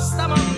stomach.